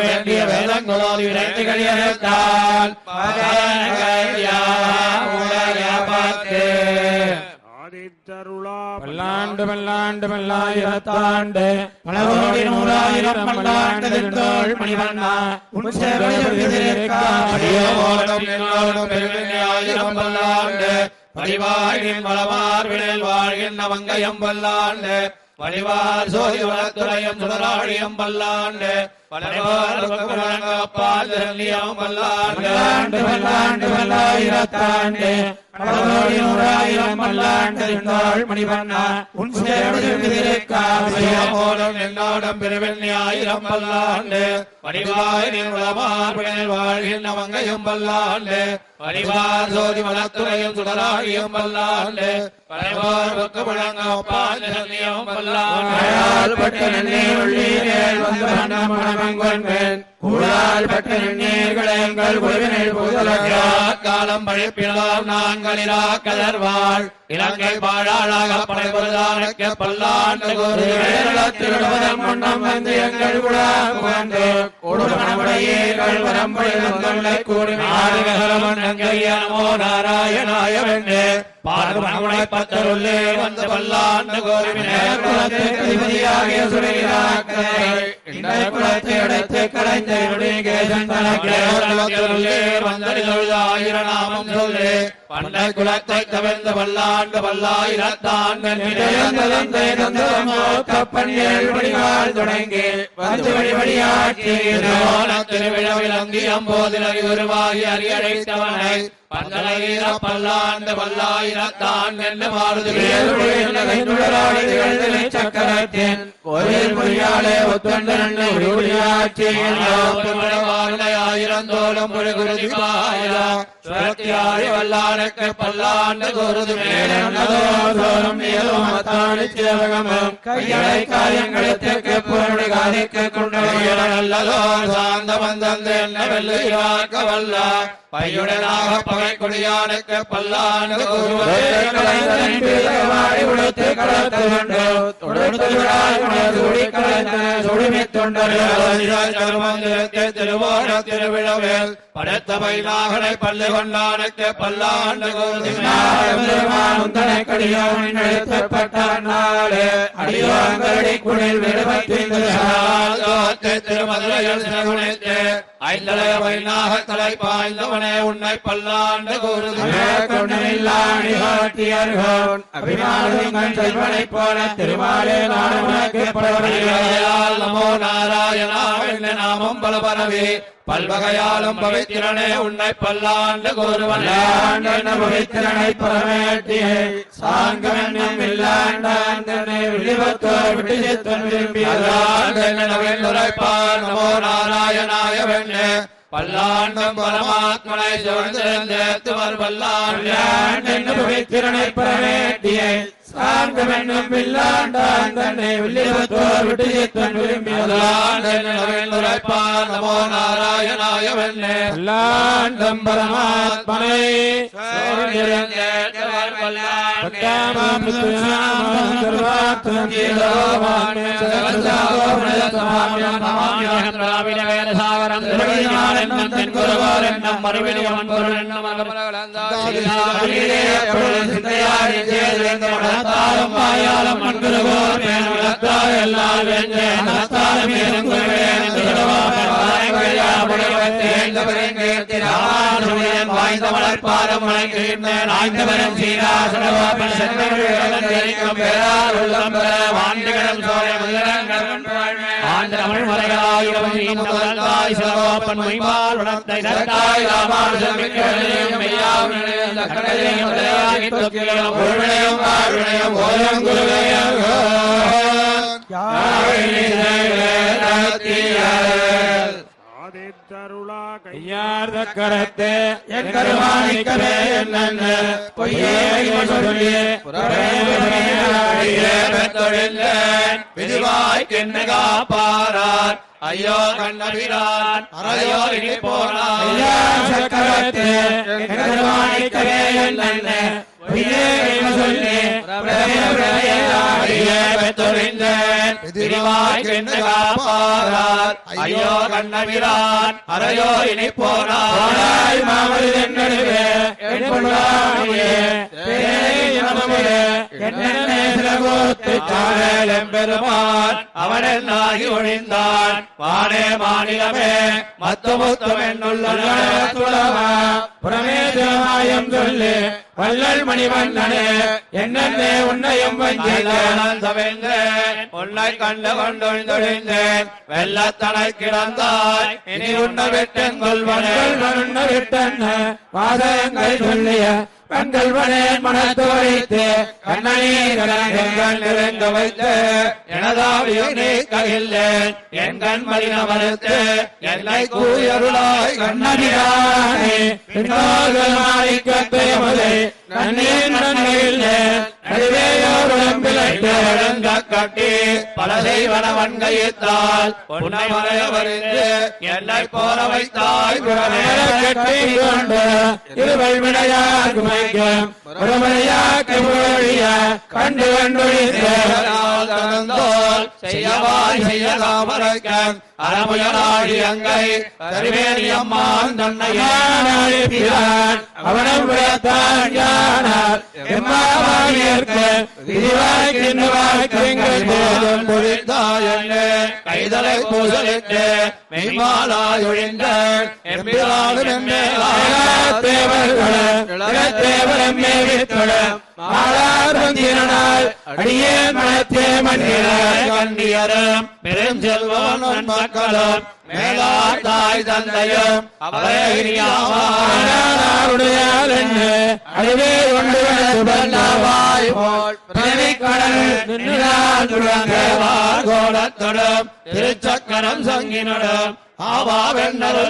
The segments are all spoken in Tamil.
வேண்டிய வேதங்களோடு விரைந்து கழியத்தால் உலக பார்த்து பல்லாண்டு பல்லாண்டு பல்லாயிரத்தாண்டு பல கோடி நூறாயிரம் பல்லாண்டு திண்டோள் மணிவண்ணா. உன் ஆயிரம் பல்லாண்டு பரிவாழின் வளவார் விழல் வாழ்கின்ற மங்கையம் பல்லாண்டு வடிவார் சோதி வளத்துறையும் சுடராழியம் பல்லாண்டு பல்லாண்டு பல்லாண்டு பல்லாயிரத்தாண்டு. பல கோடி நூறாயிரம் பல்லாண்டு திண்டோள் மணிவண்ணா. உன் போலும் என்னோடம் பெருவெண்ணி ஆயிரம் பல்லாண்டு. வடிவாயினின் உளமார்பிடல் வாழ்கின்ற மங்கையும் பல்லாண்டு. வடிவார் சோதி வளத்துறையும் சுடராழியும் பல்லாண்டு. பலவார் பக்க முழங்க பாஞ்சலியம் பல்லாண்டு. பட்ட நன்னீர் உள்ளீரேல் வந்து வண்ணம் மணமங்கொன்பேன் கூடால் பட்ட நன்னீர்கள் எங்கள் குழுவினில் புதலகா காலம் பழிப்பிலாம் நாங்களிரா கதர்வாள். இலங்கை பாழாளாக படைபொருளானக்க பல்லாண்டு திருடுவதன் முன்னம் வந்து எங்கள் குழா புகழ்ந்து. கொடுமணமுடையீர்கள் கூடி நாராயணாய பத்தருள்ளே வந்த பல்லாண்டு அடைத்து கலைந்த பண்டை குலத்தை தவிர்ந்த வல்லாண்டு வல்லாயிரத்தாண்டு தந்தை தொடங்கி வந்து திருவிழாவில் உருவாகி அறியழைத்தவனை பல்லாண்டு வல்லாயிரத்தான் என்று மாறுது சக்கரத்தின் ஒத்தொண்டு வல்லானுக்கு பல்லாண்டு குருது தோறும் கையடை காரியங்களை தெற்கு பொருளை காதிக்கு கொண்டோ நல்லதோ சாந்த வந்தந்து என்ன வெள்ளையாக்க வல்ல பையுடனாக பகை கொடியானுக்கு பல்லாண்டு திருவிழவில் படைத்த பைநாகனை பல்லு கொண்டானுக்கு பல்லாண்டு திருமதுரையில் சிறகுணைத்து பாய்ந்தவனே உன்னை பல்லாண்டு கொண்டில்லாணிகாட்டியர்கோன் அபிமானங்கள் செல்வனை போல திருமாலே கூறுகையால் நமோ நாராயணா நாமம் பல பரவி பல்வகையாலும் பவித்திரனே உன்னை பல்லாண்டு கூறுவன். பவித்திரனை பரமேட்டியை சாங்கமென்னும் விழிவத்தோர் விட்டு நமோ நாராயணாய வெண்ணே. பல்லாண்டும் பரமாத்மனை சோழ்ந்திருந்தேத்துவர் பல்லாண்டு. திறனை பெற வேண்டிய தாங்க வெண்ணும் வில்லாண்டான் தன்னை வில்லிபத்தோர் விட்டுஜித்தன் விரும்பியதாண்டென் உரைப்பான் நமோ நாராயணாய வெண்ணே எல்லாண்டும் பரமாத்மனை தாரம் பாயாலம் சர்வார்த்தம் கீலோமான் மண்குருவோர் எல்லால் வெஞ்சே மேலும் வாய்ந்த மலர்பாதம் வணங்குகின்றேன் சீராசனவாபன் உள்ளம் பெற வாண்டிகளும் சோழ மலையாயிரம் முதல்தாய் சிவகோப்பன் மொய்மால் உணர்த்தை தத்தாய் ராமானுஜம் மிக்கவனையும் ஐயார் கரத்தே என் கருமாணிக்கவே என்ன பொய்யே சொல்லி விதிவாய் கென்னு காப்பாரார். ஐயோ கண்ணபிரான் அறையோ இனி போனார் ஐயா சக்கரத்தே என் கருமாணிக்கவே என்ன ஐயோ கண்ணமிரான் அறையோ இனி போனாய் மாமது என் பெருமான் அவனெல்லாகி ஒழிந்தான். வானே மாநிலமே மத்தமுத்தம் என்னுள்ள புறமேதமாயம் சொல்லு வள்ளல் மணிவண்ணனே என்னே உன்னையும் உன்னை கண்டு கொண்டொழிந்தொழிந்தேன். வெள்ளத்தனை கிடந்தாய் இனி உன்னை விட்டென் கொள்வனே. உன்னை விட்டன்ன வாதங்கள் சொல்லிய கண்கள் வனேன் மனத்தோழித்து வைத்து நெருங்க வைத்து எனதாவிய நீக்கையில்லேன் என் கண்மணி மறுத்து என்னை கூயருளாய் கண்ணனிடானே. மாணிக்கத்தேமதை கண்ணீர் நன்மையில்லை நடுவேயோருடன் பிழைத்து கண்ணிழந்த கட்டி பல செய்வன வன்கையித்தால் உன்னை என்னை போல வைத்தாய் கட்டி கொண்டு விடையார் மொழிய கண்டு கண்டொழித்து செய்யவாய் அறமுயலாடி அங்கை கருவேணியம்மான் தன்னையே அவனம் விடத்தான் யானார் எம்மாவானியர்க்கு விதிவாய்க்கின்ற வாக்கியங்கள் போதும் பொழித்தாயன்னு கைதலை பூசலிட்டு மெய்மாலாயொழிந்த எம்பிராலும் எம்மேலாய் தேவர்களும் மேவித்துடன் மாளார்வந்தினால் அடியே மனத்தே மன்னினார் கண்ணியரும் பெருஞ்செல்வம் நன்மக்களும் மேலார் தாய் தந்தையும் ஆனாருடையால் என்று அதுவே கொண்டு வந்து போல் கடல் நின்றால் திருச்சக்கரம் சங்கினடும். ஆவா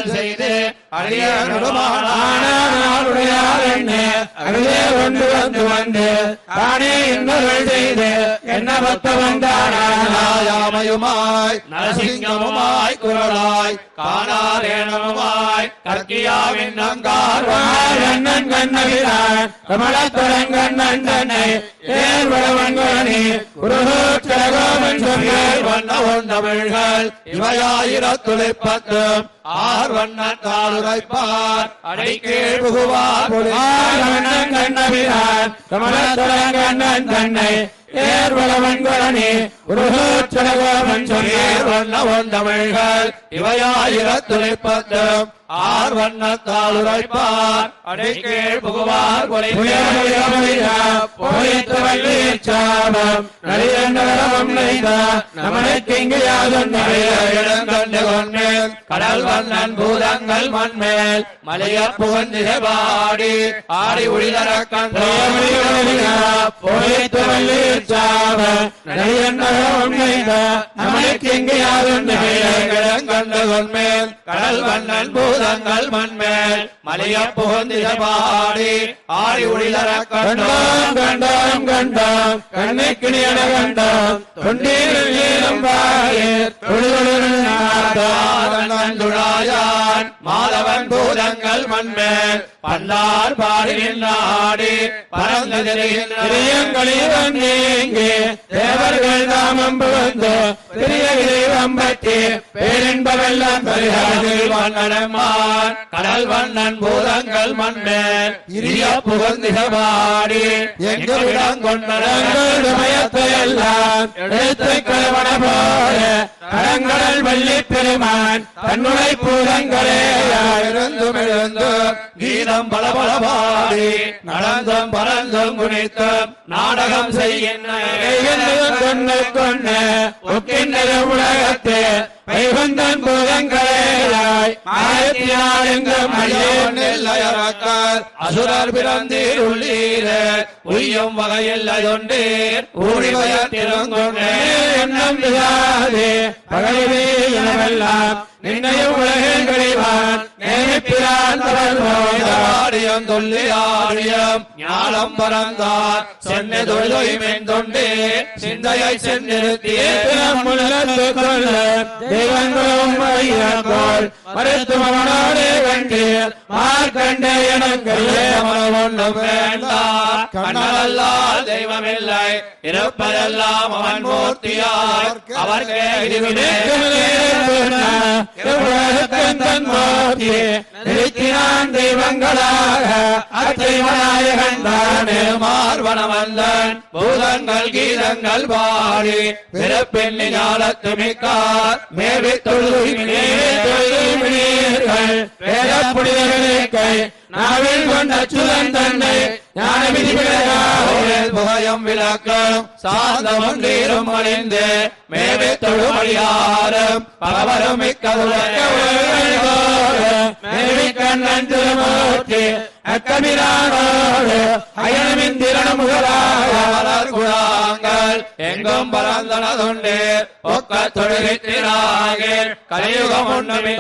செய்து அடியனுடுமானான ஆனாருடையால் என்று வந்து வந்து தானே இன்னொரு செய்து என்ன பத்த வந்தானாய் நரசிங்கமுமாய் குரலாய் காணாரேணமுமாய் கற்கியாவின் நங்கார் கண்ணன் கண்ணவிரான் கமலத்தரன் கண்ணன் தன்னை ஏர்வளவன் வளவன்கோனி குருகோச்சரகோமன் வண்ண ஒன்றமிழ்கள் இவையாயிரத்துளிப்பத்தும் ஆர் வண்ணத்தால் உரைப்பார் அடைக்கீழ் புகுவார் கண்ணன் கண்ணவிரான் கமலத்தரன் கண்ணன் தன்னை ஏர் வளவன்கோனி குருகோச்சரகோமன் நேர் சொன்னார் வண்ண ஒன்றமிழ்கள் இவையாயிரத்துளிப்பத்தும் ஆர் வண்ணத்தால் உரைப்பார் அடைக்கீழ் புகுவார் சாபம் நலிதண்டவரம் நெய்த இடங்கண்டு கொண்டேன் கடல் வண்ணன் பூதங்கள் மண்மேல் மலைய புகந்திசைபாடி ஆடி உளிதர கண்டோ கடல் வண்ணன் பூதங்கள் மண்மேல் மலைய புகந்திசைபாடி ஆடி உளிதர கண்டாம் கண்டாம் கண்டோம் கண்டோம் கண்டாம் தொண்டீர் தொண்டீரில் நீளம் பாயர் தொழுதொழுதல் நாதம் மாதவன் பூதங்கள் மண்மேல். பல்லார் பாடினின் நாடி பறந்து திரிகின்ற தேவர்கள் நாமம் புகுந்து பெரிய தெய்வம் பற்றி பேரின்பவெல்லாம் பரிகாரம் கடல் கடல் வண்ணன் பூதங்கள் மண்மேல் இரிய புகழ்ந்திகமாடி எங்களிடம் கொண்டனங்கள் சமயத்தை எல்லாம் எடுத்து கலவன போல கடங்கடல் வள்ளி பெருமான் தன்னுடை பூதங்களே இருந்தும் எழுந்தும் வேதம் பல நடந்தம் பாடி நடந்தும் பறந்தும் குனித்தும் நாடகம் செய்கின்ற கொண்டு கொண்டு உலகத்தே வைகுந்தன் பூதங்களேயாய் ஆயிரத்தினால் எங்கும் அழியோன் அசுரர் பிறந்தீர் உள்ளீரே உய்யும் வகையில் அதொண்டீர் ஊழி பயத்திருங்கொண்டே எண்ணம் விதாதே பகலிலே எனவெல்லாம் நின்னையும் உலகில் கழிவான். நேமிப்பிரான் தவறு ஆடியம் தொல்லி ஆடியம் ஞானம் பறந்தார். சென்னை தொழிலொய்மென் தொண்டே சிந்தையை சென்றிருத்தியே Levantó un mayor கண்டு மார்க்கண்ட எனங்களே ஒன்றும் வேண்டாம் கண்ணல்லால் தெய்வமில்லை இருப்பதெல்லாம் அவன் மூர்த்தியார். அவர்க்கே இதுவினே நிறுத்தினான் தெய்வங்களாக அத்தைவநாயகன் தானே மார்வனமல்லன் பூதங்கள் கீதங்கள் பாடி பிறப்பெண்ணி ஞாலத்து மிக்கார் மேவி தொழுதுமினே தொழுதுமினீர்கள் வேதப்புடிதர்களுக்கை நாவில் கொண்ட சுதன் தன்னை ஞான விதிவிலகாவில் புகயம் விளக்கம் சாந்தமும் நீரும் அணிந்து மேவி தொழுமடியாரும் பகவரும் கண்ணன் திருமூர்த்தி அக்கமிரானோடு அயனமிந்திரன் முதலாக மலர் குழாங்கள் எங்கும் பரந்தனதுண்டு. ஒக்க தொழுகித்திராகில் கலியுகம் ஒன்றுமில்லை.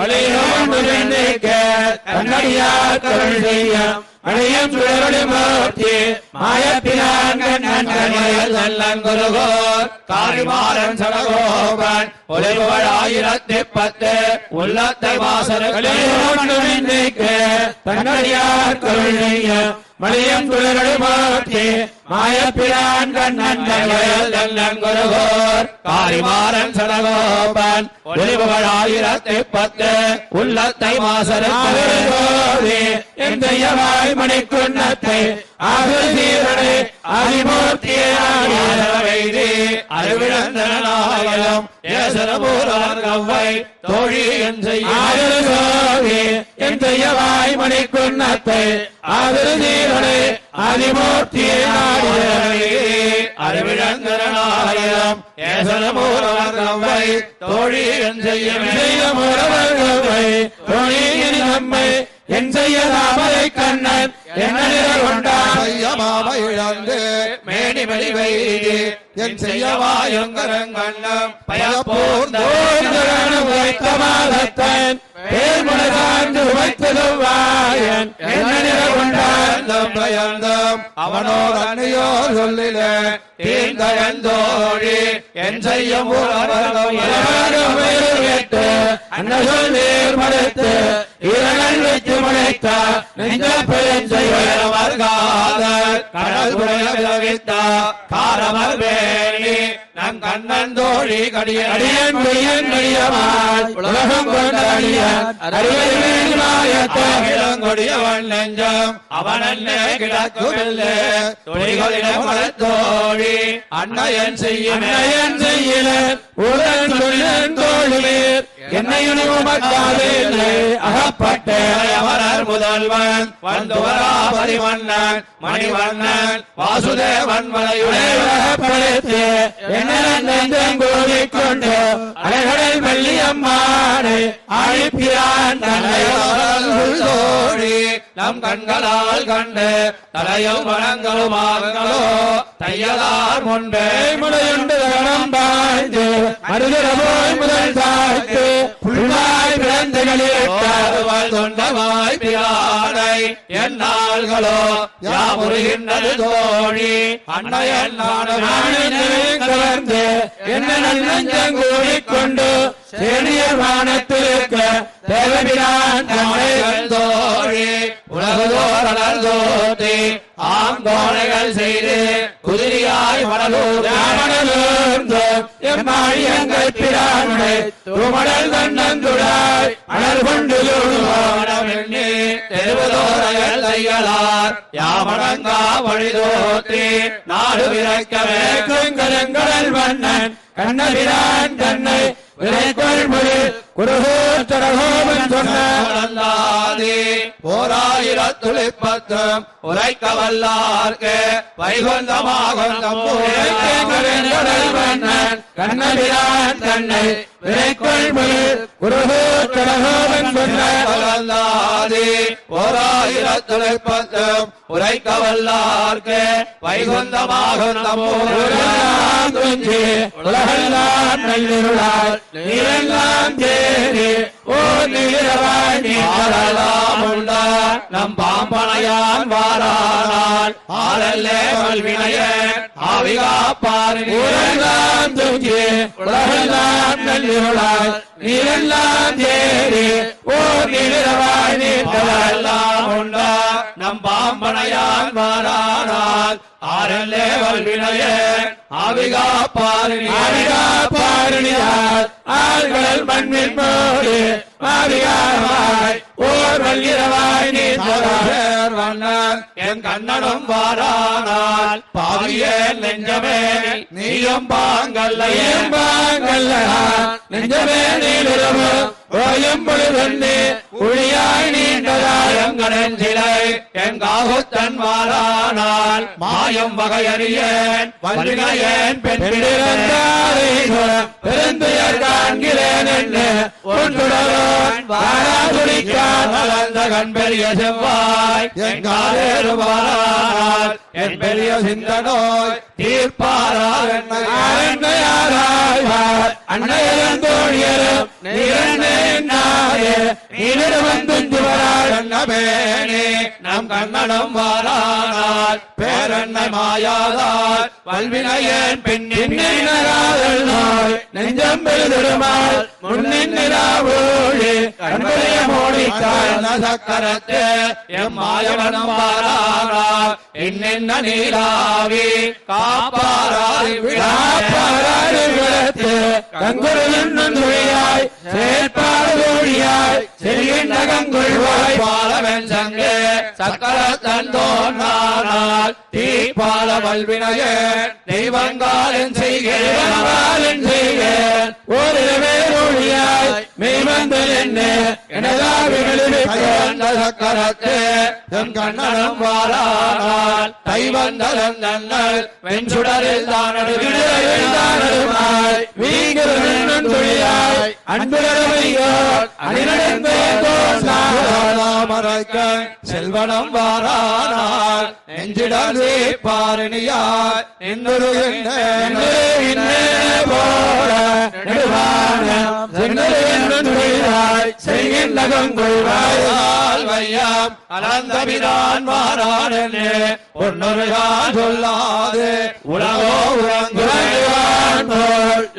கண்ணடியார் கருள் செய்ய மணியம் சுழலொளி மூர்த்தி. மாயப்பினான் கண்ணன் கண்ணியல் நல்லன் குருகோர். காரிமாறன் சடகோபன். ஒளிபுகழ் ஆயிரத்தி பத்து. உள்ளத்தை தன்னடியார் மூர்த்தி. மாயப்பிரான் கண்ணன் கண்ணியல் குருகோர். காரிமாறன் சடகோபன் ஒளிபவள் ஆயிரத்தி பத்து. உள்ளத்தை வாசல்களே ஆவிர்வோதி எந்தையவாய் மணிக்குன்னத்தை. ஆகுதீரனை அதிமூர்த்தியாடிய வைதி அறிவிழந்தனாயம் ஏசரபூரன் கவ்வை. தோழி என் செய்யவாய் ஆதிசோதி எந்தையவாய் மணிக்குன்னத்தை. ஆகுதீரனை அதிமூர்த்தியாடிய அறிவிழந்தனாயம் ஏசரபூரன் கவ்வை செய்ய செய்யமுறவர்களை தொழில் நம்மை என் செய்ய தாமரை கண்ணன் என்ன இழந்து மேனி வெளி வைதி என் செய்யவாயுங்கரங்கண்ணம் பயப்போர்ந்த வைத்தமாதத்தன் பேர்முனதாண்டு வைத்ததுவாயன் என்ன நிலை கொண்டான் பயந்தம் அவனோர் அன்னையோர் சொல்லில தீர்ந்தோழி என் கேட்டு நீர் வைத்து நெஞ்ச கடல் விளவித்த காரமர் வேணி நம் கண்ணன் தோழி கடியடி அடியன் பொய்யன் அடியவான். உலகம் கொண்ட அடியன். அறிவறிமாயத்தன் கொடியவன் நெஞ்சம். அவன் அண்ணே கிடக்குமில்லை துணிகளிடம் தோழி அன்னையன் செய்யல உடன் சொல்லன் தோழிலேர் என்னை உணவுமக்காதில்லை அகப்பட்ட அவரர் முதல்வன் வந்துவராபதி மன்னன் மணிவண்ணன் வாசுதேவன் மலையுடைய உலகப்படுத்து என்ன அலைகளில் வெள்ளியம்மானை அழிப்பியான் நம் கண்களால் கண்டு தலையும் தையலார் முன்பே முனையுண்டு தகனம் பாய்ந்து மருதர போய் முதல் தாய்த்து புல்வாய் பிறந்த காதுவாய் பிரானை என்னாள்களோ யாமுறுகின்றது தோழி? அன்னையன் கவர்ந்து என்ன நஞ்சம் கூடிக்கொண்டு சேனியர் வானத்திருக்க தேவபிரான் தோழி உலகதோரணர் தோத்தி செய்து குதிரியாய் மணலூர் எம்மாடி எங்கள் பிரானுடை துமடல் தன்னந்துடா அனல் கொண்டு தெருவதோரையல் தையலார் யாமடங்கா வழிதோத்தி நாடு விரைக்கவே கரங்கடல் மன்னன் கண்ணபிரான் தன்னை விரைக்கொள் மொழி குருகோத்தரகோபன் சொன்ன. வல்லாதே ஓராயிரத்துளிப்பத்தும் உரைக்க வல்லார்க்கு வைகுந்தமாக கண்ணபிரான் தன்னை விரைக்கொள் உரைக்க வல்லார்க்கு வைகுந்தமாக உலகெல்லாம் நல்லிருளால் நீரெல்லாம் ஓ உண்டா? நம் பாம்பனையான் வாரானால் ஆரல்லே வல்வினையன் ஆவிகாப்பார் ஊரெல்லாம் உலகெல்லாம் நல்லிருளால் நீரெல்லாம் தேரே ஓ நீரவாய் உண்டா நம் பாம்பனையான் வாரானால் ஆரல்லே வல்வினையன் ஆவிகாப்பார் ஆவிகா பாரணியார் ஆள்கள் மண்ணின் மோடி ஆவிகாரமாய் ஓர் வல்லிரவாய் நீ வண்ணன் என் கண்ணனும் வாரானால் பாவியே நெஞ்சமே நீயும் பாங்கல்ல பாங்கல்ல நெஞ்சமே நீளிரவு ஓயும் பொழுதொன்னே நீண்டதாயம் எங்கடன் சிலை என் காகுத்தன் மாயம் வகையறியேன் வல்வினையேன் பெண் பெருந்துயர் காண்கிறேன் என்று ஒன்றுடரோன் வாராதுடிக்கான் வளர்ந்த கண் பெரிய செவ்வாய் என் என் பெரிய சிந்தனோய் தீர்ப்பாரால் என்னை அன்னையாராய்வார் அன்னையரும் தோழியரும் நீரண்ணே நாடே நம் கண்ணனும் வாரானால் பேரன்னை மாயாதார் வல்வினையேன் நெஞ்சம் எம் மாயவனம் வாரானால் இன்னென்ன நீராவி காப்பாராய் காப்பாராறு செயற்பாடு தோழியாய் செல்கின்ற கங்குள்வாய் பாலவன் சங்கே சக்கர தந்தோன்னால் தீப்பால வல்வினையே தெய்வங்காலன் செய்கிறேன் செய்கிறேன் ஒரு ஓரிரவே மெய்வந்தல் என்ன கண்ணனும் வாரானால் தைவந்தலன் நன்னல் வெஞ்சுடரில் விடுதலைதானடுமாய் வீங்கிருந்தன் துளியாய் அன்புடமையோர் அணிநடந்த மறைக்க செல்வனம் வாரானால் நெஞ்சிடலே பாரணியார் போல துளியாய் செய்கின்ற கங்குள்வாய் வையாம். அனந்தபிரான் மாறானே பொன்னொருகான் சொல்லாது. உலகோ உறங்குவான்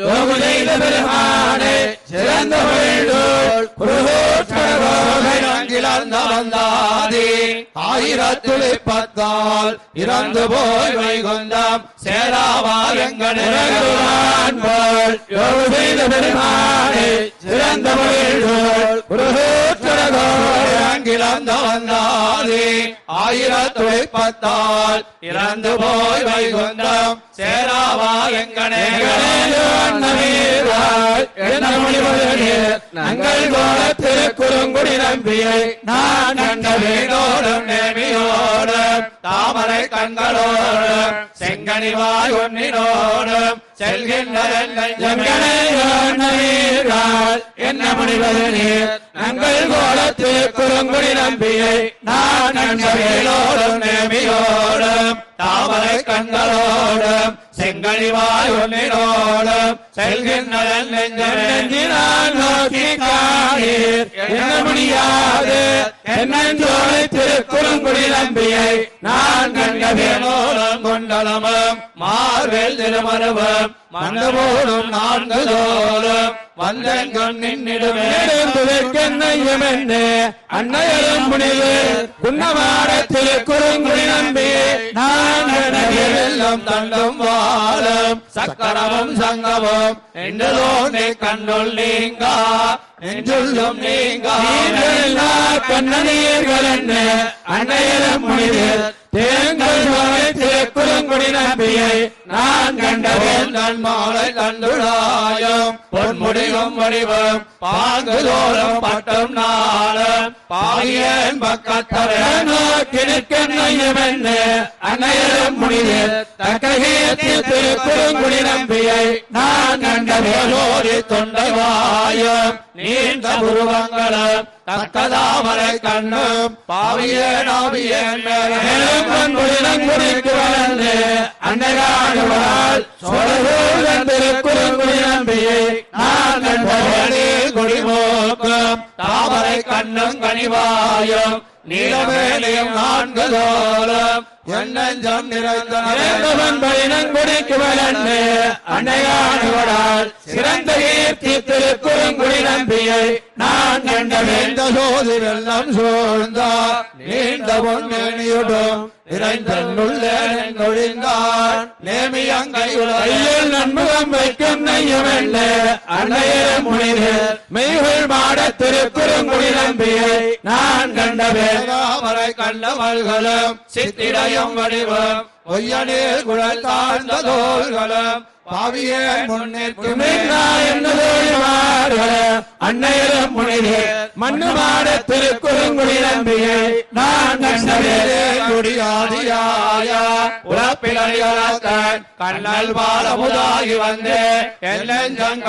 யோகு செய்த பெருமானே சிறந்த வேண்டோள் உறங்கிழந்த ஆயிரத்துளி பத்தால் இறந்து போய் வைகுந்தம். சேராவார் எங்கள் செய்த பெருமானே சிறந்த வேண்டோள் இறங்கிழந்த வந்தாதி. ஆயிரத்துளி பத்தால் இறந்து போய் வைகுந்தம். சேராவா எங்கனே? நங்கள் கோல திருக்குறுங்குடி நம்பியை நான் கண்ட வீடோடும் நேமியோடும் தாமரை கண்களோடும் செங்கனிவாய் ஒன்னினோடும் செல்கின்றதன் என்ன முடிவது நீர்? நங்கள் கோல திருக்குறுங்குடி நம்பியை நான் கண்ட நேமியோடும் தாமரை கண்களோடும் செங்கழிவாய் ஒன்றினோடும் செல்கின்றதன் நெஞ்சினால் நோக்கி காணீர். என்ன முடியாது? என்னோடு திருக்குறுங்குடி நம்பியை நான் கண்டவேனோ வேணோடும் கொண்டலமும் மார்வேல் திருமருவும் மண்டபோடும் நான்கு தோறும் வந்தெங்கும் நின்னிடுமே. அன்னையரும் முடிவு குன்னமாட திருக்குறுங்குடி நம்பி. நான் தண்டும் வாழும். சக்கரமும் சங்கமும் என்றுதோனே கண்ணுள் நீங்கா. நெஞ்சுள்ளும் நீங்கா. கண்ணீர்கள் என்ன அன்னையரும் முடிவு தேங்கள் திருக்குறுங்குடி நம்பியை நான் கண்டவேன் மாலை கண்டுடாயும் பொன்முடியும் வடிவம் பாங்கு பட்டம் பட்டும் நாளும். பாகியன் பக்கத்தரே நோக்கினுக்கென்னையுமென்னு அன்னையரும் முடிவு தக்ககீர்த்தில் திருக்குறுங்குடி நம்பியை நான் கண்ட வேலோரி தொண்டைவாயும். நீண்ட உருவங்களும் தக்கதாமரை கண்ணு பாவியேன் ஆவியேன் குறிக்கு வளர்ந்து அன்னகாடுவாள் சோழர்கள் திருக்குறுங்குடி நம்பியை நான் குடிமோக்கும் தாமரை கண்ணும் கனிவாயும் நீலமேலியும் நான்கு தோளும் என்னஞ்சம் நிறைந்தவன் இறந்தவன் பயினங்குடிக்கு வளர்ந்து அன்னையாடுவதால் சிறந்த கீர்த்தி திருக்குறுங்குடி நம்பியை நான் கண்டவேன் நீண்ட சோதி வெள்ளம் சூழ்ந்தா நீண்ட பொன்மேனியுடும் நிறைந்தன்னுள்ளே நொழிந்தான் நேமியங்கையுடைய கையில் நன்முகம் வைக்கும் நெய்யுமெல்ல அன்னையர முனிது மெய்கள் மாட திருக்குறுங்குடி நம்பியை நான் கண்டவேன் தாமரை கண்டவள்களும் சித்திரையும் வடிவம் ஒய்யனீர் குழல் தாழ்ந்த தோள்களும் பாவியே முன்னிற்கும் அன்னையரும் முனிது மண்ணு மாட திருக்குறுங்குடி நான் கண்டவேன் கண்ணல் பாலமுதாகி வந்து எல்லஞ்சம்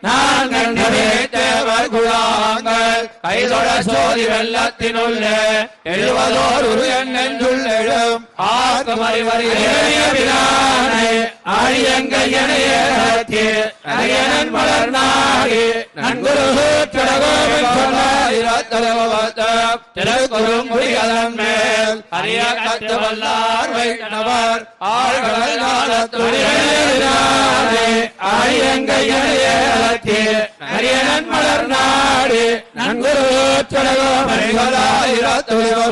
நான் கண்டவேன் குழாங்கள் கைதொட சோதி வெள்ளத்தினுள்ளே எழுவதோர் உரு என்னென்றுள்ளெழும் ஆர்க்கும் அழியங்கள் அரியங்கையனையன் மலர் நாடி நன்குரு திருக்குறுங்குடியதன் மேல் அரிய கத்து வல்லார் அரியணன் மலர் நாடு நன்குரு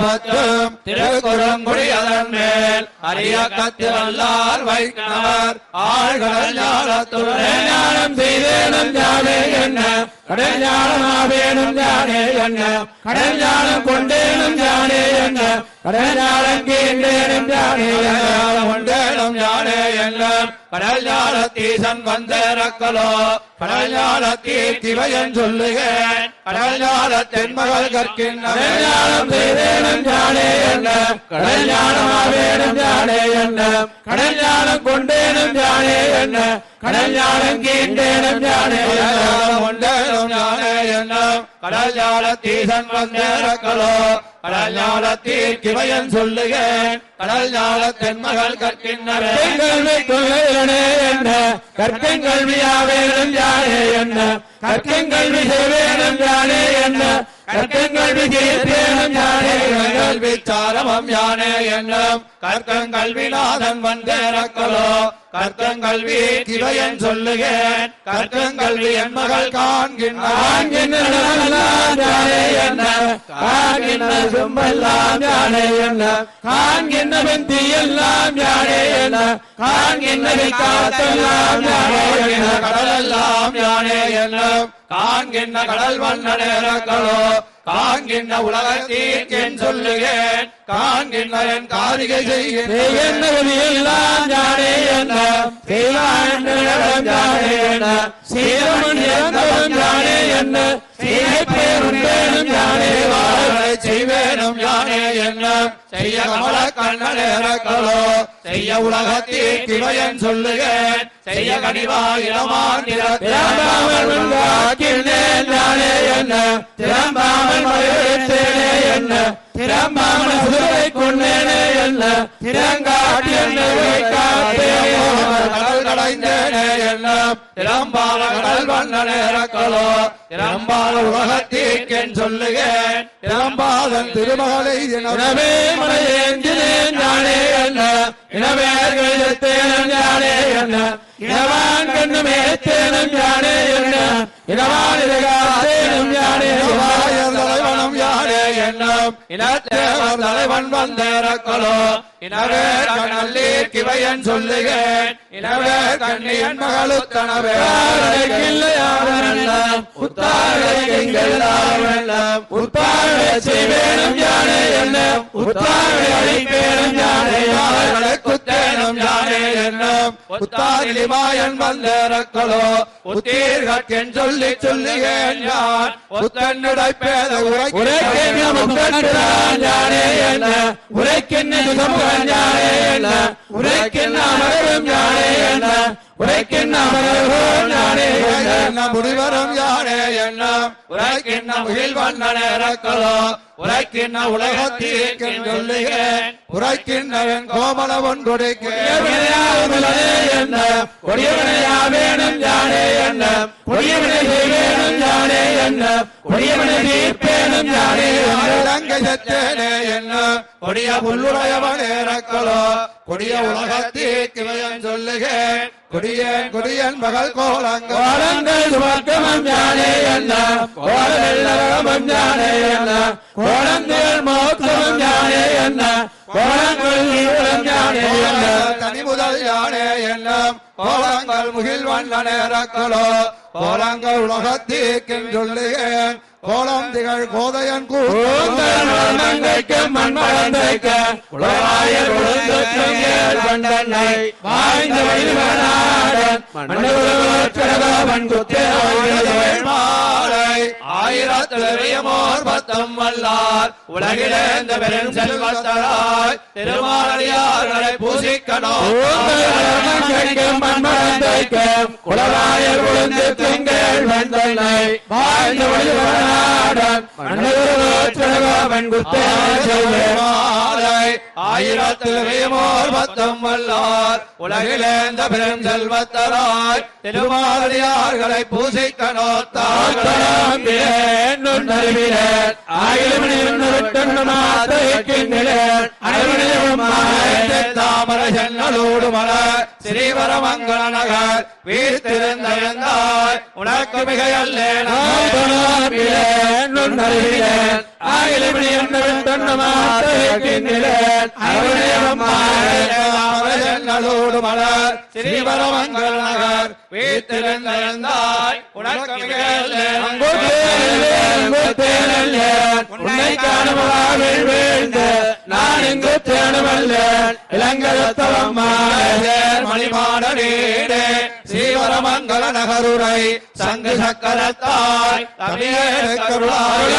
பத்தும் திருக்குறங்குடி அதன் மேல் அரிய கத்து வல்லார் வைக்கணவர் ஆழ்கள் ஞானம் செய்தேனும் ஜானே என்ன? கடல் ஞானம் ஆவேனும் ஜானே என்ன? கடல் ஞானம் கொண்டேனும் ஜானே என்ன? கடல் ஞானம் கீண்டேனும் ஜானே கொண்டேனும் ஞானே என்ன? கடல் ஞானத்தீசன் வந்தேரக்கலோ கடல் ஞானத்தீர் கிவையன் கடல் ஞான தென்மகள் கற்கின்ற கடல் ஞானம் செய்தேனும் ஜானே என்ன கடல் ஞானம் ஆவேனும் ஜானே என்ன கடல் ஞானம் கொண்டேனும் ஜானே என்ன கடல் ஞானம் கீண்டேனும் கொண்டேனும் ஞானே என்னும் கடல் ஞானத்தீசன் வந்தேரக்கலோ கடல் ஞானத்தீர் கிவையன் சொல்லுகேன் கடல் ஞான தென்மகள் கற்கின்றவே கல்வி கொள்ளையனே என்ன கற்கங்கல்வியாவேனும் யானே என்ன கற்கங்கல்வி செய்வேனும் யானே என்ன கற்கங்கல்வி தீர்த்தேனும் யானே என்ன கல்வி சாரமம் யானே என்னும் கற்கங்கல்விநாதன் வந்தேரக்கலோ கற்கங்கல்வி கிளையன் சொல்லுகேன் கற்கங்கல்வி என் மகள் காண்கின்றான். என்ன? காண்கின்ற சும்பெல்லாம் யானே என்ன? காண்கின்ற வெந்தி எல்லாம் யானே என்ன? காண்கின்ற காத்தெல்லாம் யானே என்ன? கடலெல்லாம் யானே என்னும் காண்கின்ற கடல் வண்ணனேரக்களோ காண்கின்ற உலகத்தீர்க்கென் சொல்லுகேன். காண்கின்ற என் காரிகை எல்லாம் என்ன? செய்வான் யானே என்ன? சீரமன் இறந்தவன் யானே என்ன? சீரப்பேருண்டேனும் யானே வாழ்வை செய்வேனும் யானே என்னும் செய்ய கமல கண்ணனேரக்களோ செய்ய உலகத்தீர் கிளையன் சொல்லுகேன். செய்ய கனிவா இளமான் என்ன? திறம்பாமல் குதிரை கொண்டேனே என்ன? திறங்காட்டி என்னை காத்தேனே கடல் கடைந்தேனே என்ன இளம்பால கடல் வண்ண நேரக்களோ இளம்பால உலகத்தீர்க்கேன் சொல்லுகேன். இளம்பாதன் திருமகளை எனவே மலையேந்தினேன் ஞானே என்ன? இனவேர்கள் எத்தேனும் ஞானே என்ன? இனவான் ஞானே என்ன? இனவான் ஞானே தலைவனும் என்னும் தலைவன் வந்தேரக்களோ இனவே கண்ணல்லீர் கிவையன் சொல்லுகேன். இனவே கண்ணியன் மகளுத்தனவே உத்தாழைக்கெல்லாம் உத்தாழை செய்வேனும் ஞானே என்ன? உத்தாழை அழிப்பேனும் ஞானே குத்தேனும் சொல்லி சொல்லுகேன் யான் என்ன? என்ன என்ன முடிவரும் யாரே என்ன? உரைக்கின்ற முகில் வண்ணனேரக்களோ உரைக்கின்ற உலகத்தீர்க்கின் சொல்லுகிறேன். கொடுக்கிறேன் கொடியவனையாவுமலனே என்ன? கொடியவனையாவேனும் ஞானே என்ன? கொடியவனை கொடிய புல்லுடையவனேரக்களோ கொடிய உலகத்தீர்க்கிவன் சொல்லுகிறேன். கொடியன் கொடியன் மகள் கோலங்கள். சுமக்கமம் ஞானே என்ன? கோலமெல்லவம் ஞானே என்ன? கோலங்கள் மோக்கமம் ஞானே என்ன? கோலங்கள் ஈரம் ஞானே என்ன? தனி முதல் யானே என்னும் கோலங்கள் முகில் வண்ணனேரக்களோ கோலங்கள் உலகத்தீர்க்கின் சொல்லுகிறேன். கோலம் திகழ் கோதையன் வண்டனை வாய்ந்த வழிவனாடன் ஆயிரத்திலவியமோர் பத்தம் வல்லார் உலகிலேந்த பெரும் செல்வத்தராய் திருமாலியார்களை பூசிக்கணும் குளவாயர் உளுந்து திங்கள் வந்தனை வாழ்ந்த ஆயிரத்திலவியமோர் பத்தம் வல்லார் உலகிலேந்த பெரும் செல்வத்தராய் திருமாலியார்களை பூசிக்கணும் தாமர சென்னலோடு மலர் ஸ்ரீவர மங்கள நகர் வீர்த்திருந்தாய் உனக்கு மிகையல்ல சென்னலோடு மலர் ஸ்ரீவரமங்கல நகர் வீர்த்திருந்தாய் உன்னை காணுமாவில் வீழ்ந்த நான் இங்கு தேடுமல்ல இளங்கரத்தவம்மான வீடு ஸ்ரீவரமங்கல நகருரை சங்கு சக்கரத்தாய் தமிழருளாய்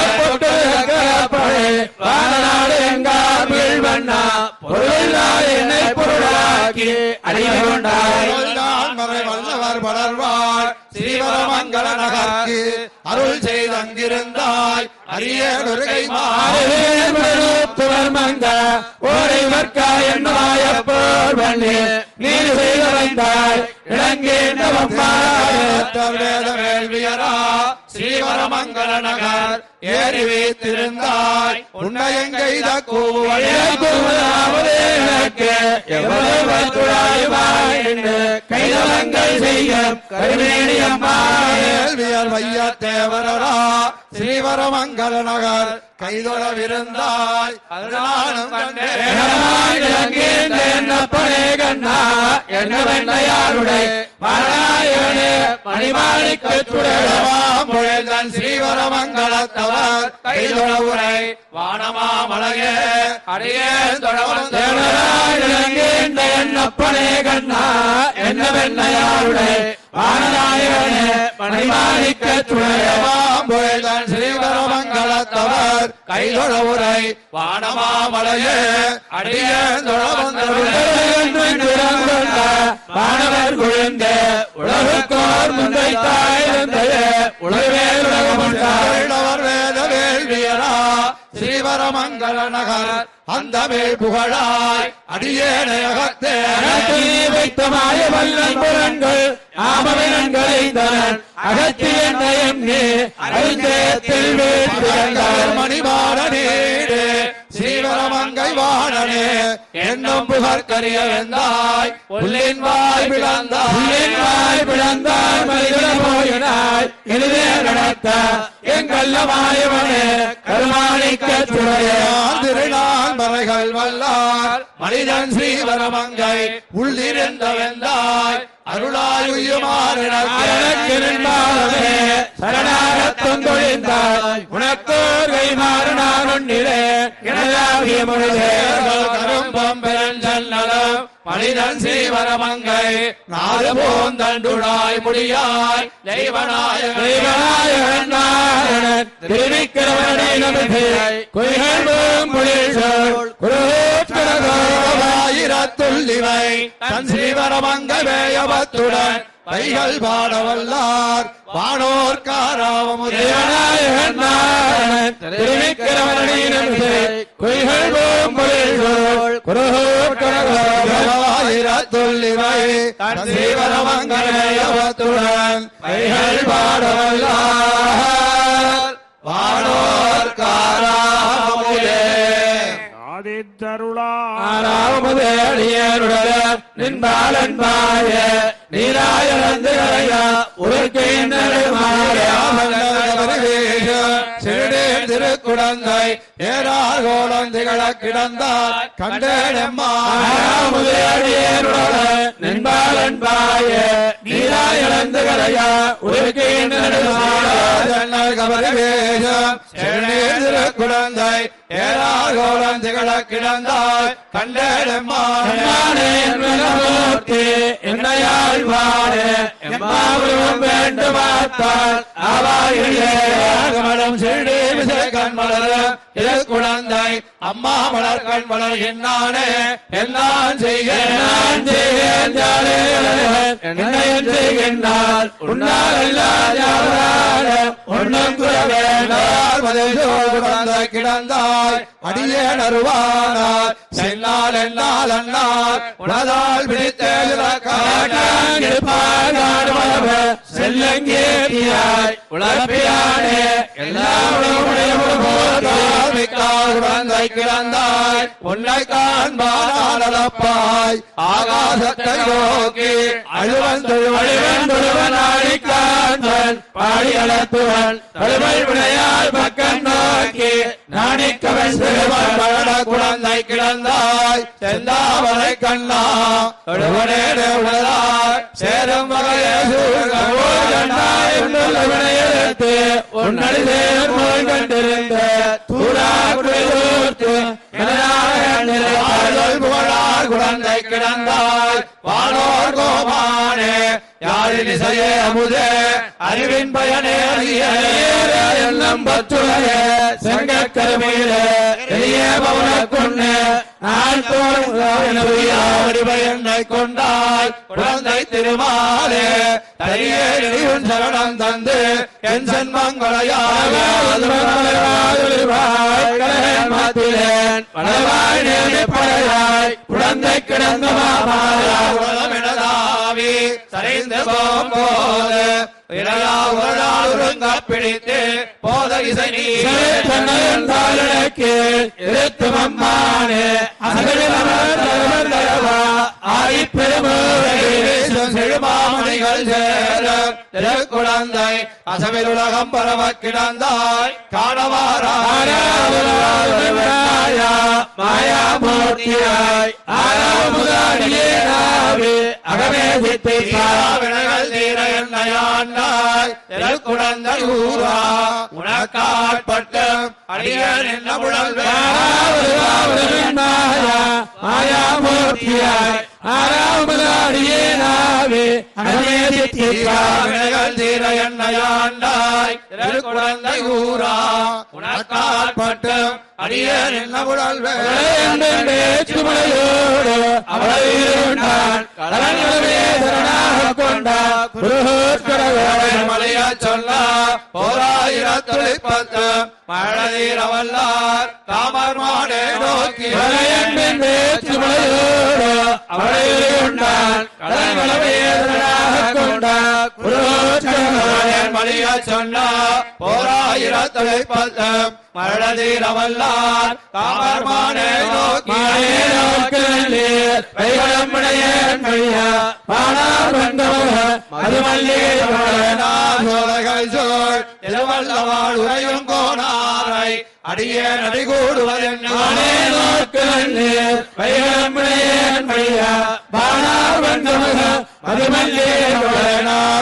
என்னை பொருளாக்கி அடிமை மறை வல்லவர் பலர்வாள் ஸ்ரீவரமங்கல நகர்க்கு அருள் செய்தங்கிருந்தாய். ஓரை நீ செய்த வைந்தாய். வேத வேள்வியரா. ஸ்ரீவரமங்கல நகர் ஏறி வைத்திருந்தாய். உன்னை எங்கெய்த கூவழி கைதவங்கள் செய்ய கருமேனியம்மா. வேள்வியர் வையத்தேவரரா ஸ்ரீவரமங்கல நகர் கைதொழவிருந்தாய் அதனாலும் கண்டேன் என்னப்பனே கண்ணா. என்ன வெண்ணையாருடை மரணாயனே மணிமாணிக்க முழல்தன் ஸ்ரீவரமங்கலத்தவர் கைதொழவுரை வானமாமலகே அடியே தொடவந்த என்னப்பனே கண்ணா. என்ன നായരുടെ மணிமாணிக்க சுழலமாம்புழல்தன் ஸ்ரீவரமங்கலத்தவர் கைதொழவுரை வானமாமலகே அடியே தொடவந்த மாணவர் குழந்த உலகுக்கோர் முந்தை தாய் தந்தைய உலகமே வேத வேள்வியரா ஸ்ரீவரமங்கல நகர் அந்த மேல் புகழாய். அடியேனை அகத்தே. அகத்தி வைத்த வல்லன் புலன்கள் ஆமவினன்களை தரன். அகத்தி நயம் எண்ணே. அறிந்தேத்தில் வீழ்ந்தார் மணிமாட நீடு ஸ்ரீவரமங்கை வாடனே என்னும் புகழ்கரிய வெந்தாய். உள்ளின் வாய் பிளந்தாய். உள்ளின் வாய் பிளந்தாய். மனிதன போயினாய். எளிதே நடத்த. எங்கள் வாயவனே கருமாணிக்க சுடைய திருநாள் மறைகள் வல்லார். மனிதன் ஸ்ரீவரமங்கை உள்ளிருந்த வெந்தாய். அருளாய் எனக்கிருந்தாலே சரணாகத் தொந்தொழிந்தாய் உனக்கோர் கை நான் உன்னிலே எனதாகிய முழுதே கரும்பம் மனிதன் சீவரமங்கை நாலு போந்தண்டுடாய் முடியாய் தெய்வநாயகன். தெய்வநாயகன் நமது குய்கள் புலிசோள் குருகோத்கரகோபாய் தன் ஸ்ரீவரமங்கை வேயவத்துடன் கைகள் பாடவல்லார் வானோர் வேயபத்துடன் கைகள் பாடவல்லார் வானோர் காராவமுதே ஆறாவது அடியருடைய நின்பாலன்பாய நீராயந்து கரையா உருக்கை திருக்குடந்தை ஏறார் கோலம் திகழ கிடந்தார். கண்டேனம்மா ஆறாவது அடியருடைய நின்பாலன்பாய நீராயந்து கரையா உருக்கை திருக்குடந்தை திகழ கிடந்தாய் கண்டேனம்மா என்னையாள் வாழ எம்மாவும் வேண்டுமாத்தால் அவாயிலே கமலம் செடி விசை கண் மலர திருக்குழந்தை அம்மா மலர் கண் மலர்கின்றானே என்னான் செய்ய நான் என்னையும் செய்கின்றால் உன்னால் எல்லாம் ஒன்றும் குறவேண்டால் கிடந்தாய் அடியே நருவானார் சென்னால் என்னால் அண்ணார் உனதால் செல்லங்கேயாய் உழப்பியானே குழந்தை கிடந்தாய். உன்னை காண்பாய் ஆகாசத்தை நோக்கி அழுவன் அழிவன் தொழுவன் ஆடிக்காந்தன் பாடி அழத்துவன் கழுவை விளையால் பக்கம் நோக்கி நாணிக்கவன் சிறுவன் மழ குழந்தை கிடந்தாய் செந்தாவரை கண்ணா தொழுவனேடு சேரும் வகையே இசையே அமுதே அறிவின் பயனே அறியே. எல்லாம் பத்துடைய செங்கக்கருமையிலே பெரிய பவன கொண்டு நான் என்னை கொண்டாய் குழந்தை திருமாலே தரியே நினைவுன் சரணம் தந்து என் சென்மங்களையாக குழந்தை கிடந்த மாமாயா சரிந்து போம்போது பிடித்து போத இசை நீ தன்னயந்தாளனுக்கு இருத்தும் அம்மானே அசகவா ஆய் பெருமூரை செழுமாமணிகள் சேர திருக்குழந்தை அசவில் உலகம் பரவ கிடந்தாய். காணவாரா. மாயாமூர்த்தியாய். ஆறாமுதாடியே நாவே. அகமே வினைகள் தீர என்னையாண்டாய் திருக்குழந்தை ஊரா உனக்காட்பட்டு அடியன் என்ன மாயா மூர்த்தியாய் ஆறாமுதாடியே நாவே அகமே வினைகள் தீர என்னையாண்டாய் திருக்குழந்தை ஊரா உனக்காட்பட்டு அடியன் என்ன முழல் சுமலையோடு அவளை சரணாக கொண்டா. மலையா சொல்ல போராயிரத்துளை பத்து மழதீரவல்லார் தாமர் மாடே நோக்கி. வளையன்பின் வேற்று மலையோடு அவளை கொண்டான் கடல் வளமையாக கொண்டான் குரோச்சகன் மலிய சொன்ன போராயிரத்தலை பத்தம் மழதீரவல்லார் தாமர் மாடே நோக்கி சோலைகள் சோழ் திருவள்ளவாள் உரையும் கோணாரை அடியே நடிகூடுவதென்ன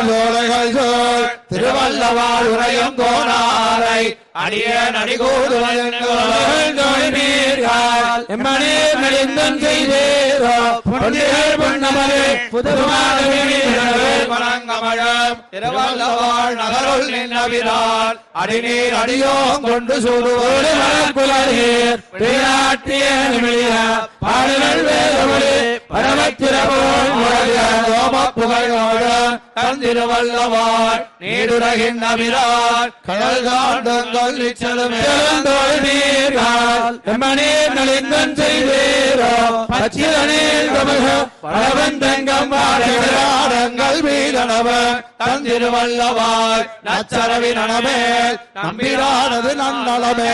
சோலைகள் சோழ் திருவல்லவாள் உரையும் கோணாரை அடியே நடிகூடுவதென்ன வணங்கமழம். திருவள்ளவாள் நகருள் நின்றவிரால் அடிநீர் அடியோம் கொண்டு சூடுவோடு புகழோடு தந்திருவல்லவாள் நீடுரகின் நபிரான் கடல் காண்டங்கள் நிச்சலுமே பாடங்கள் வீதனவன் தந்திருவல்லவாள் நச்சரவி நனமேல் நம்பிரானது நன்னலமே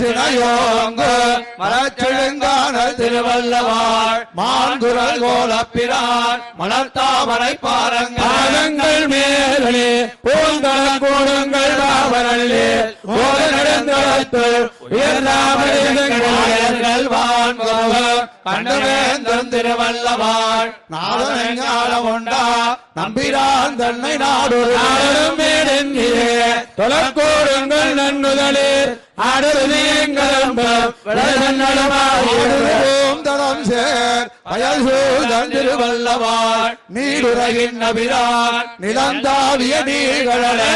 சினையோங்கு மரச்செழுங்கான திருவல்லவாள் மான்குரல் கோலப்பிரான் மலர்த்தாமரை பாருங்கள் மேலே பூந்தளம் கூடுங்கள் பாவரல்லே ஓத நடந்தளத்து உயர்ந்தாமல் கண்டவேந்தன் திருவல்லவாள் நாதனங்காலம் உண்டா நம்பிரான் தன்னை நாடு நாடும் மேடென்கிறே தொலைக்கூடுங்கள் நன்னுதலே ஓம் தடம் சேர் அயல் சூழல் திருவல்லவாள் நீடுரகின் நபிரான் நிலந்தாவிய நீர்களே.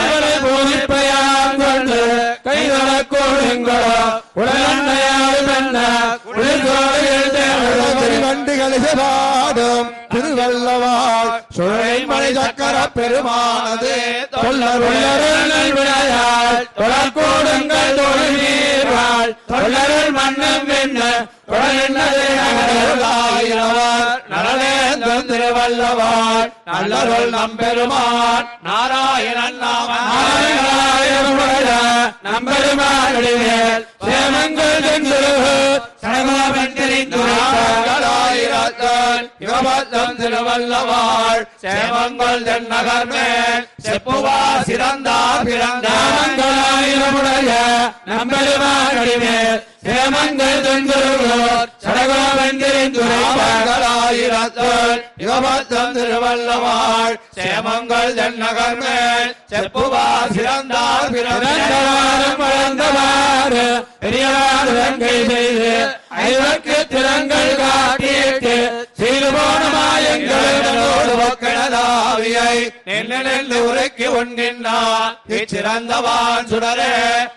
போதிப்பையாங்கொண்டு கைதளக்கூடுங்களோ உடனடையாடு என்ன வண்டிகள் பாடும் திருவல்லவாள் சுழலை மலை சக்கர பெருமானது விளையாள் தொழக்கூடுங்கள் தொழுவீர்கள் தொல்லருள் மன்னம் என்ன? திருவல்லவாள் நல்லருள் நம்பெருமான் நாராயணன் நாம. நம்பெருமான் சேமங்கள் திருவல்லவாள் சேமங்கள் தென்னகர் மேல் செப்புவா சிறந்தார் பிறந்தார் நாமங்களாயிரமுடைய நம்பெருமாள் சேமங்கள் தென்குருவோர் திருவல்லவாள் சேமங்கள் தென்னகர் மேல் செப்புவா சிறந்தார் பிறந்தவாறு பெரியவாறு செய்து ஐவர்க்கு திறங்கள் காட்டி செய்து போன மாயங்களோடு கிணதாவியை நின்று நின்று உருக்கி உண்கின்றான். இச்சிறந்தவான் சுடரே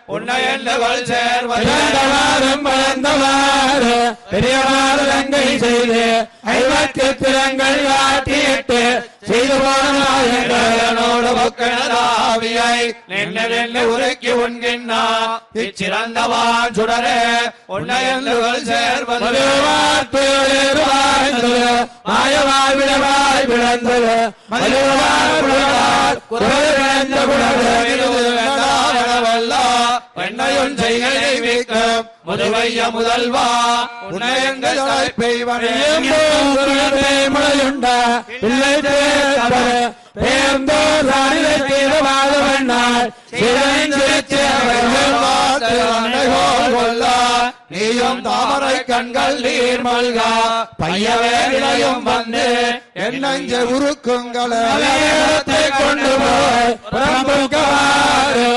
உன்னை எண்ணுகள் சேர்வது. வளர்ந்தவாறு பெரியவாறு ரங்கை செய்து ஐவர்க்கு திறங்கள் காட்டிட்டு செய்து போன நின்று நின்று உருக்கி உண்கின்றான் இச்சிறந்தவான் சுடரே உன்னை சேர்வது மாயவாய் விடவாய் விளந்தது மதுவாய் குரல் பெண்ணையும் முதுவைய முதல்வா உன்னை எங்கள் மழையுண்ட இல்லை பேர்ந்தோ ராணிலை தீரவாத வண்ணாள் நீயும் தாமரை கண்கள் நீர் மல்கா பையவே இளையும் வந்து என்னஞ்ச உருக்குங்களை கொண்டு போய் புறம்புக்கவாறு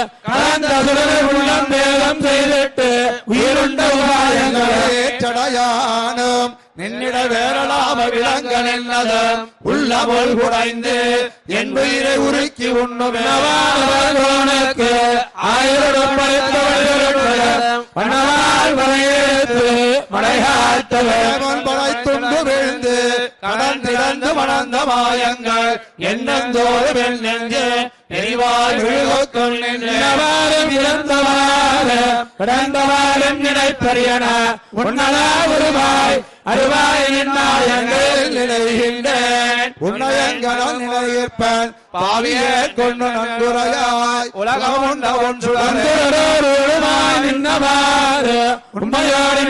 உள்ளம் வேதம் செய்திட்டு உயிருண்ட உபாயங்களே சடையானும் நின்னிட வேறலாம விளங்க நின்னது. உள்ளமுள் குடைந்து என் உயிரை உருக்கி உண்ணுமெனவானவர்களுக்கு ஆயிரம் பண்ணவால் வரையேற்று மடைகாத்தவன் படைத்துண்டு விழுந்து கடன் திறந்து மணந்த மாயங்கள். என்னந்தோறும் என் நெஞ்சு எரிவாய் விழுகொக்கும் நின்றவாறும் இறந்தவாறு கடந்தவாறும் நினைப்பறியன. உன்னலா உருவாய் அருவாய் நினைகின்றேன். பாவியே கொண்டு நன்குரையாய். உலகம் உண்ட நின்னவாறு உண்மையோடு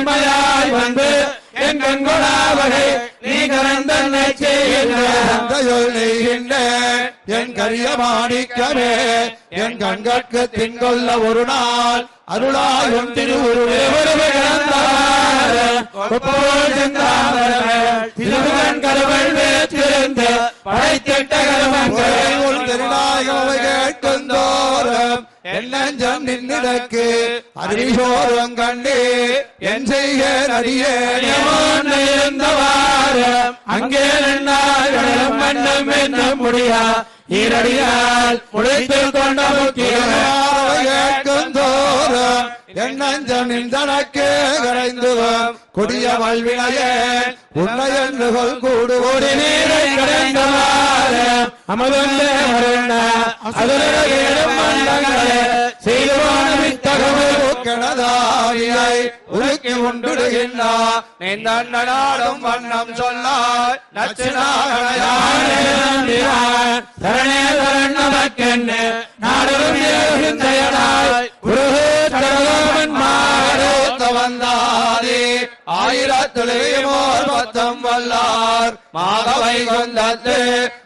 உண்மையாய் வந்து என் கண்கொடாவகை நீ கரந்தன்னை செய்கின்ற என் கரிய மாணிக்கமே என் கண்கட்கு தின்கொள்ள ஒரு நாள் அருளாயும் திருவுருவே. திருவன் கருவன் வேற்றிருந்து படைத்திட்ட கருவன் திருநாயகவை கேட்குந்தோறும் என்னஞ்சம் நின்னிடக்கு அறிவோரும் கண்டு என் செய்ய அறியே இருந்தவாறு அங்கே நின்றார்கள் மன்னம் என்ன முடியா. ஈரடியால் முடித்துக் கொண்ட முக்கிய கேட்கும் தோறும் என் கரைந்துவோம் கொடிய வாழ்வினையே உன்னை என்று கூடு. ஒரு நீரை கடைந்தவாறு அமர்ந்த உருக்கி வண்ணம் சொல்லாய். சரணே நமக்கென்னு குருகோவன் மாறுத்த வந்தாரே ஆயிரத்துலேமோர் மொத்தம் வல்லார். மாதவை கொந்தத்து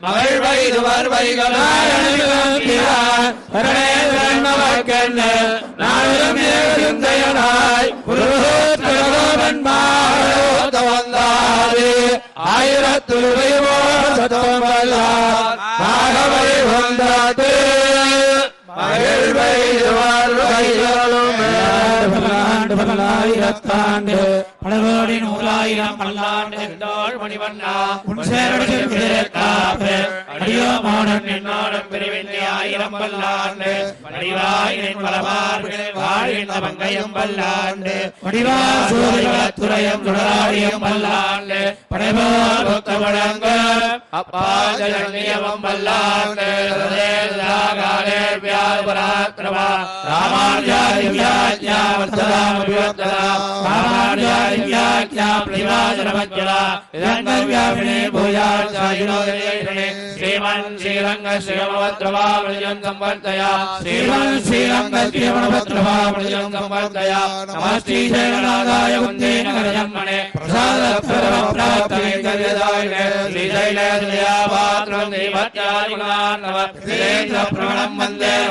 மகள் வயது வைகளாரணே நமக்கென்னு நாடரும் ஏழுந்தையனாய் குருகோவன் மாறோத்த வந்தாதே வல்லார். மாதவை கொந்தத்து பல்லாண்டு பல்லாயிரத்தாண்டு பலகோடி நூறாயிரம் பல்லாண்டு செந்தோள் மணிவண்ணா காப்பு அடியோமாடன் நின்னாடும் பிரிவில்லை ஆயிரம் பல்லாண்டு. வடிவாயினின் பலவார்கள் வாழ்கின்ற மங்கையும் பல்லாண்டு. வடிவா சூரியத்துறையும் சுடராடியும் பல்லாண்டு. படைபோல் ஒத்த முழங்க அப்பாஜலம் பல்லாண்டு. पराक्रमा। रामार्याज्ञावर्तदामभिवर्तदा रामार्याज्ञाप्रतिभाजनमज्जला रङ्गव्यापिणे भूयायुनोदरेषणे श्रीमन् श्रीरङ्ग श्रीमवद्रवामृजं संवर्धया। श्रीमन् संवर्धया। नमस्ते शरणनादाय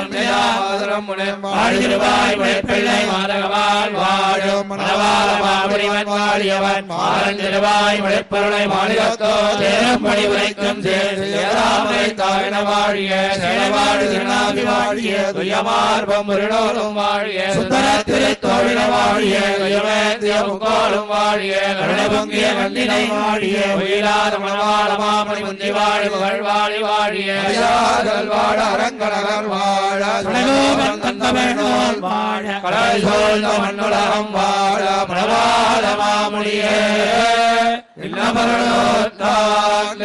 சேவநாதாய குந்தே நகரஜம்மணே மாதகவால் வாழும் மணவாள மாமுனிவன் வாழியவன் மாறஞ்சிருவாய் மழைப்பொருளை மாளிகத்தோ சேரம்படி உரைக்கும் சேராமை தாயின வாழிய சேவாடு திருநாபி வாழிய துயமார்பம் முருடோரும் வாழிய சுந்தரத்திரை தோழின வாழிய துயமேந்திய முக்கோளும் வாழிய கருணபொங்கிய வந்தினை வாழிய உயிலாத மணவாள மாமணி முந்தி வாழி புகழ் வாழி வாழிய வாழ அரங்கணர் வாழ சுடகோபன் வாழ கடல் சோழ்ந்த மண்ணுலகம் வாழ மணவாள மாமுனியே. இல்ல